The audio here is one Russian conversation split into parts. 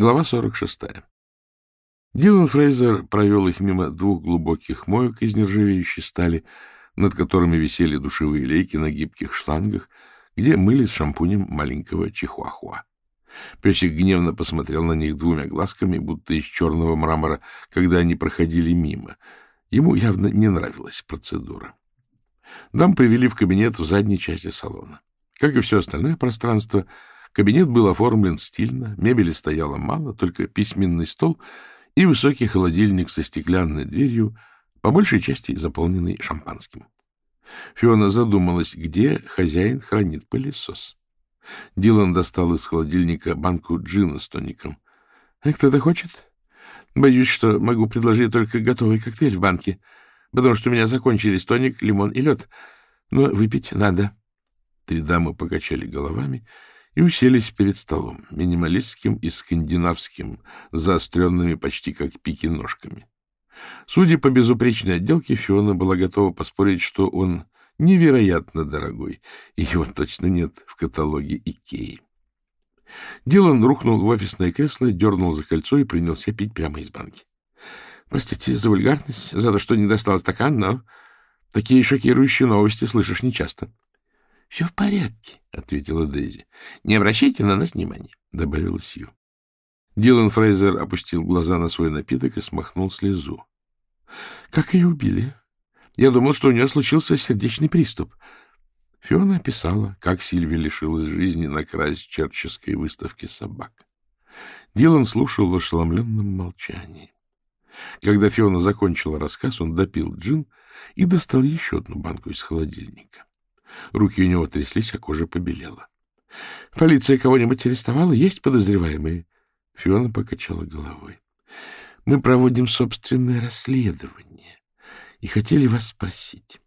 Глава 46. Дилан Фрейзер провел их мимо двух глубоких моек из нержавеющей стали, над которыми висели душевые лейки на гибких шлангах, где мыли с шампунем маленького чихуахуа. Песик гневно посмотрел на них двумя глазками, будто из черного мрамора, когда они проходили мимо. Ему явно не нравилась процедура. Дам привели в кабинет в задней части салона. Как и все остальное пространство, Кабинет был оформлен стильно, мебели стояло мало, только письменный стол и высокий холодильник со стеклянной дверью, по большей части заполненный шампанским. Фиона задумалась, где хозяин хранит пылесос. Дилан достал из холодильника банку джина с тоником. «Э, — Кто-то хочет? — Боюсь, что могу предложить только готовый коктейль в банке, потому что у меня закончились тоник, лимон и лед. Но выпить надо. Три дамы покачали головами и уселись перед столом, минималистским и скандинавским, заостренными почти как пики ножками. Судя по безупречной отделке, Фиона была готова поспорить, что он невероятно дорогой, и его точно нет в каталоге Икеи. Дилан рухнул в офисное кресло, дернул за кольцо и принялся пить прямо из банки. — Простите за вульгарность, за то, что не достал стакан, но такие шокирующие новости слышишь нечасто. — Все в порядке, — ответила Дейзи. — Не обращайте на нас внимания, — добавила Сью. Дилан Фрейзер опустил глаза на свой напиток и смахнул слезу. — Как ее убили? Я думал, что у нее случился сердечный приступ. Фиона описала, как Сильви лишилась жизни на крайсчерческой выставке собак. Дилан слушал в ошеломленном молчании. Когда Фиона закончила рассказ, он допил джин и достал еще одну банку из холодильника. Руки у него тряслись, а кожа побелела. — Полиция кого-нибудь арестовала? Есть подозреваемые? Фиона покачала головой. — Мы проводим собственное расследование и хотели вас спросить,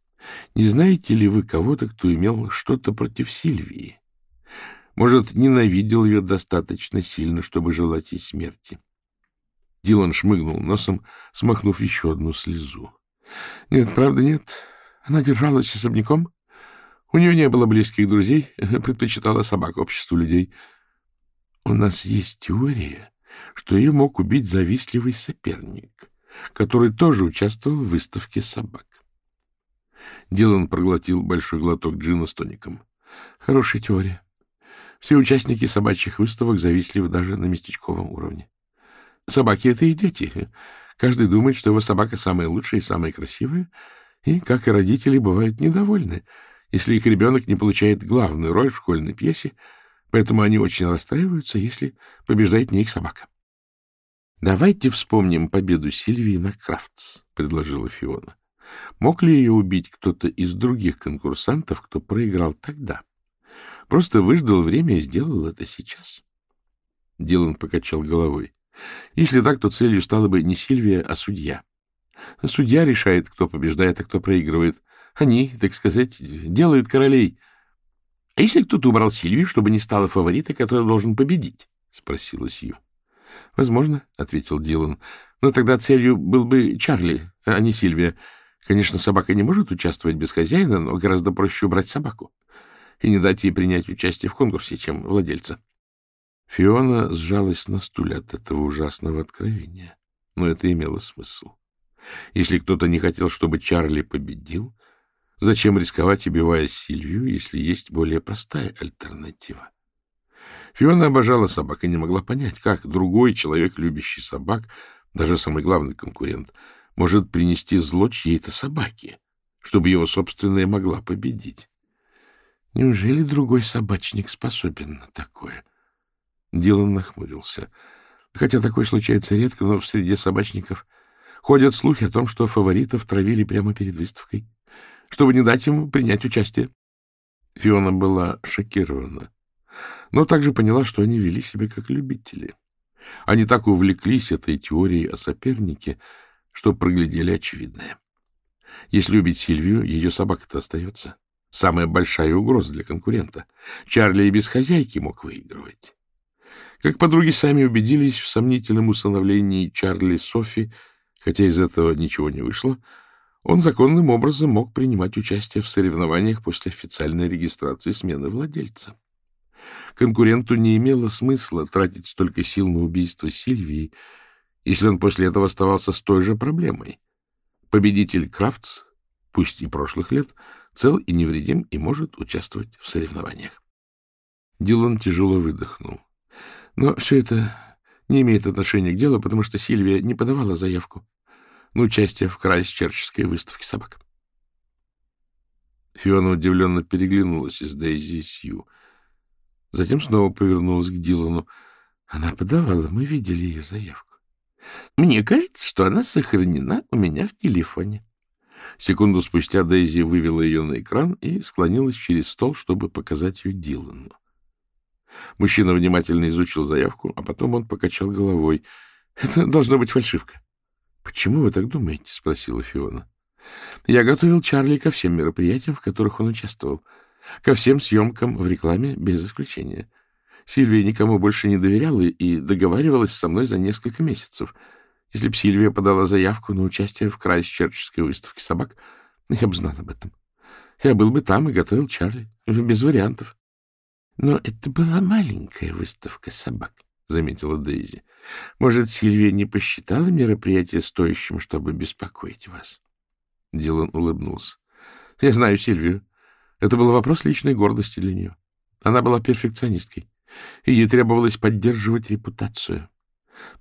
не знаете ли вы кого-то, кто имел что-то против Сильвии? Может, ненавидел ее достаточно сильно, чтобы желать ей смерти? Дилан шмыгнул носом, смахнув еще одну слезу. — Нет, правда нет. Она держалась особняком? У нее не было близких друзей, предпочитала собак обществу людей. У нас есть теория, что ее мог убить завистливый соперник, который тоже участвовал в выставке собак. Дилан проглотил большой глоток джина с тоником. Хорошая теория. Все участники собачьих выставок завистливы даже на местечковом уровне. Собаки — это и дети. Каждый думает, что его собака самая лучшая и самая красивая, и, как и родители, бывают недовольны — если их ребенок не получает главную роль в школьной пьесе, поэтому они очень расстраиваются, если побеждает не их собака. — Давайте вспомним победу Сильвии на Крафтс, — предложила Фиона. Мог ли ее убить кто-то из других конкурсантов, кто проиграл тогда? Просто выждал время и сделал это сейчас. Дилан покачал головой. Если так, то целью стала бы не Сильвия, а судья. Судья решает, кто побеждает, а кто проигрывает. Они, так сказать, делают королей. — А если кто-то убрал Сильвию, чтобы не стала фаворита, который должен победить? — спросила Сью. — Возможно, — ответил Дилан. — Но тогда целью был бы Чарли, а не Сильвия. Конечно, собака не может участвовать без хозяина, но гораздо проще убрать собаку и не дать ей принять участие в конкурсе, чем владельца. Фиона сжалась на стуле от этого ужасного откровения, но это имело смысл. Если кто-то не хотел, чтобы Чарли победил, Зачем рисковать, убивая Сильвию, если есть более простая альтернатива? Фиона обожала собак и не могла понять, как другой человек, любящий собак, даже самый главный конкурент, может принести зло чьей-то собаке, чтобы его собственная могла победить. Неужели другой собачник способен на такое? Дилан нахмурился. Хотя такое случается редко, но в среде собачников ходят слухи о том, что фаворитов травили прямо перед выставкой чтобы не дать ему принять участие. Фиона была шокирована, но также поняла, что они вели себя как любители. Они так увлеклись этой теорией о сопернике, что проглядели очевидное. Если любить Сильвию, ее собака-то остается. Самая большая угроза для конкурента. Чарли и без хозяйки мог выигрывать. Как подруги сами убедились в сомнительном усыновлении Чарли Софи, хотя из этого ничего не вышло, он законным образом мог принимать участие в соревнованиях после официальной регистрации смены владельца. Конкуренту не имело смысла тратить столько сил на убийство Сильвии, если он после этого оставался с той же проблемой. Победитель Крафтс, пусть и прошлых лет, цел и невредим и может участвовать в соревнованиях. Дилан тяжело выдохнул. Но все это не имеет отношения к делу, потому что Сильвия не подавала заявку на участие в Крайсчерческой выставке собак. Фиона удивленно переглянулась с Дейзи и Сью. Затем снова повернулась к Дилану. Она подавала, мы видели ее заявку. Мне кажется, что она сохранена у меня в телефоне. Секунду спустя Дейзи вывела ее на экран и склонилась через стол, чтобы показать ее Дилану. Мужчина внимательно изучил заявку, а потом он покачал головой. — Это должно быть фальшивка. — Почему вы так думаете? — спросила Фиона. — Я готовил Чарли ко всем мероприятиям, в которых он участвовал. Ко всем съемкам в рекламе, без исключения. Сильвия никому больше не доверяла и договаривалась со мной за несколько месяцев. Если бы Сильвия подала заявку на участие в Крайсчерческой выставке собак, я бы знал об этом. Я был бы там и готовил Чарли. Без вариантов. — Но это была маленькая выставка собак, — заметила Дейзи. — Может, Сильвия не посчитала мероприятие стоящим, чтобы беспокоить вас? Дилан улыбнулся. — Я знаю Сильвию. Это был вопрос личной гордости для нее. Она была перфекционисткой, и ей требовалось поддерживать репутацию.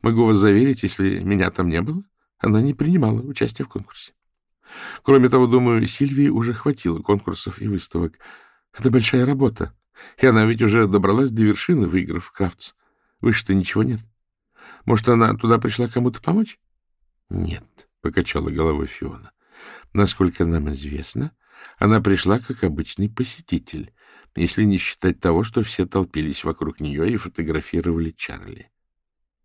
Могу вас заверить, если меня там не было, она не принимала участия в конкурсе. Кроме того, думаю, Сильвии уже хватило конкурсов и выставок. Это большая работа. И она ведь уже добралась до вершины, выиграв Крафтс. Выше-то ничего нет. Может, она туда пришла кому-то помочь? — Нет, — покачала головой Фиона. — Насколько нам известно, она пришла как обычный посетитель, если не считать того, что все толпились вокруг нее и фотографировали Чарли.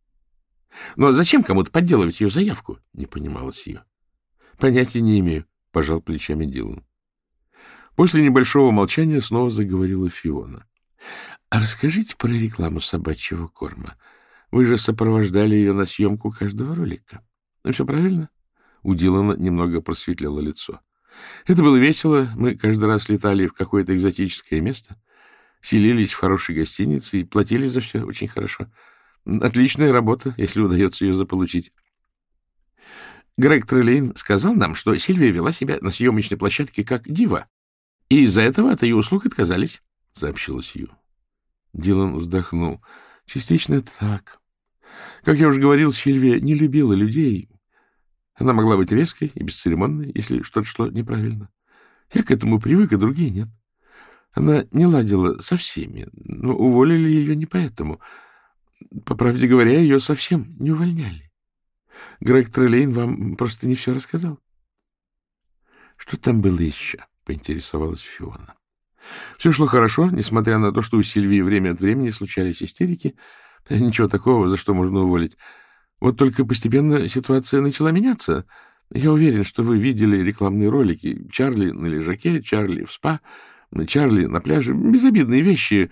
— Но зачем кому-то подделывать ее заявку? — не понималась ее. — Понятия не имею, — пожал плечами Дилан. После небольшого молчания снова заговорила Фиона. — А расскажите про рекламу собачьего корма. Вы же сопровождали ее на съемку каждого ролика. Ну, все правильно? У Дилана немного просветлело лицо. Это было весело. Мы каждый раз летали в какое-то экзотическое место, селились в хорошей гостинице и платили за все очень хорошо. Отличная работа, если удается ее заполучить. Грег Трелейн сказал нам, что Сильвия вела себя на съемочной площадке как дива, и из-за этого от ее услуг отказались, — сообщила Сью. Дилан вздохнул. Частично так. Как я уже говорил, Сильвия не любила людей. Она могла быть резкой и бесцеремонной, если что-то шло неправильно. Я к этому привык, а другие нет. Она не ладила со всеми, но уволили ее не поэтому. По правде говоря, ее совсем не увольняли. Грег Трелейн вам просто не все рассказал. Что там было еще? поинтересовалась Фиона. Все шло хорошо, несмотря на то, что у Сильвии время от времени случались истерики. Ничего такого, за что можно уволить. Вот только постепенно ситуация начала меняться. Я уверен, что вы видели рекламные ролики. Чарли на лежаке, Чарли в спа, Чарли на пляже. Безобидные вещи.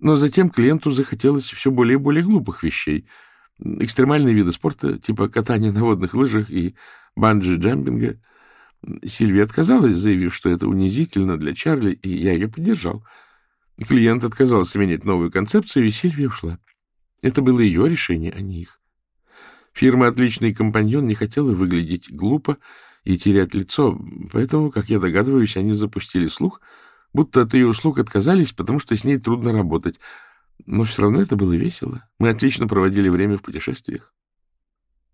Но затем клиенту захотелось все более и более глупых вещей. Экстремальные виды спорта, типа катания на водных лыжах и банджи-джампинга — Сильвия отказалась, заявив, что это унизительно для Чарли, и я ее поддержал. Клиент отказался менять новую концепцию, и Сильвия ушла. Это было ее решение, а не их. Фирма «Отличный компаньон» не хотела выглядеть глупо и терять лицо, поэтому, как я догадываюсь, они запустили слух, будто от ее услуг отказались, потому что с ней трудно работать. Но все равно это было весело. Мы отлично проводили время в путешествиях.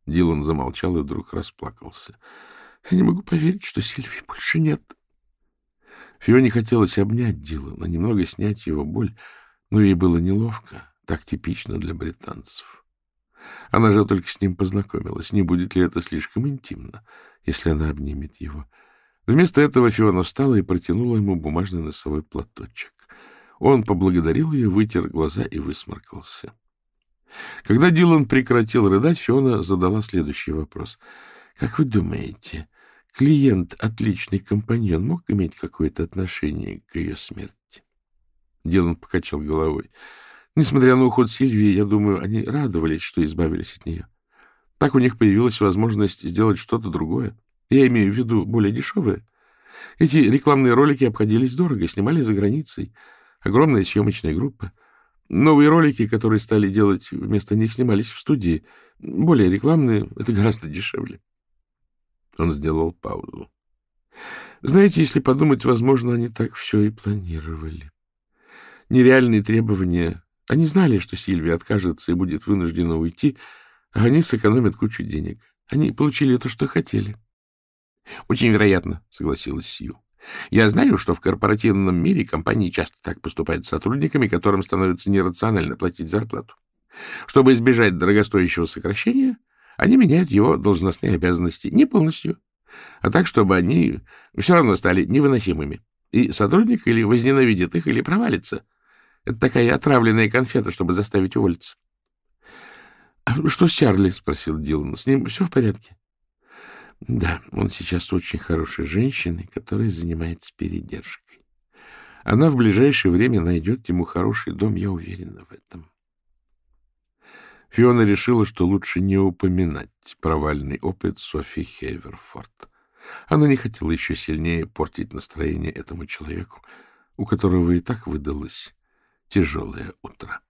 Дилан замолчал и вдруг расплакался. Я не могу поверить, что Сильвии больше нет. Фионе хотелось обнять Дилана, немного снять его боль, но ей было неловко, так типично для британцев. Она же только с ним познакомилась. Не будет ли это слишком интимно, если она обнимет его? Вместо этого Фиона встала и протянула ему бумажный носовой платочек. Он поблагодарил ее, вытер глаза и высморкался. Когда Дилан прекратил рыдать, Фиона задала следующий вопрос. — Как вы думаете, клиент, отличный компаньон, мог иметь какое-то отношение к ее смерти? Дилан покачал головой. Несмотря на уход Сильвии, я думаю, они радовались, что избавились от нее. Так у них появилась возможность сделать что-то другое. Я имею в виду более дешевое. Эти рекламные ролики обходились дорого, снимали за границей. огромная съемочная группа. Новые ролики, которые стали делать вместо них, снимались в студии. Более рекламные, это гораздо дешевле. Он сделал паузу. Знаете, если подумать, возможно, они так все и планировали. Нереальные требования. Они знали, что Сильвия откажется и будет вынуждена уйти, а они сэкономят кучу денег. Они получили то, что хотели. — Очень вероятно, — согласилась Сью. Я знаю, что в корпоративном мире компании часто так поступают с сотрудниками, которым становится нерационально платить зарплату. Чтобы избежать дорогостоящего сокращения, они меняют его должностные обязанности не полностью, а так, чтобы они все равно стали невыносимыми. И сотрудник или возненавидит их, или провалится. Это такая отравленная конфета, чтобы заставить уволиться. — А что с Чарли? — спросил Дилан. — С ним все в порядке? Да, он сейчас очень хорошей женщиной, которая занимается передержкой. Она в ближайшее время найдет ему хороший дом, я уверена в этом. Фиона решила, что лучше не упоминать провальный опыт Софи Хейверфорд. Она не хотела еще сильнее портить настроение этому человеку, у которого и так выдалось тяжелое утро.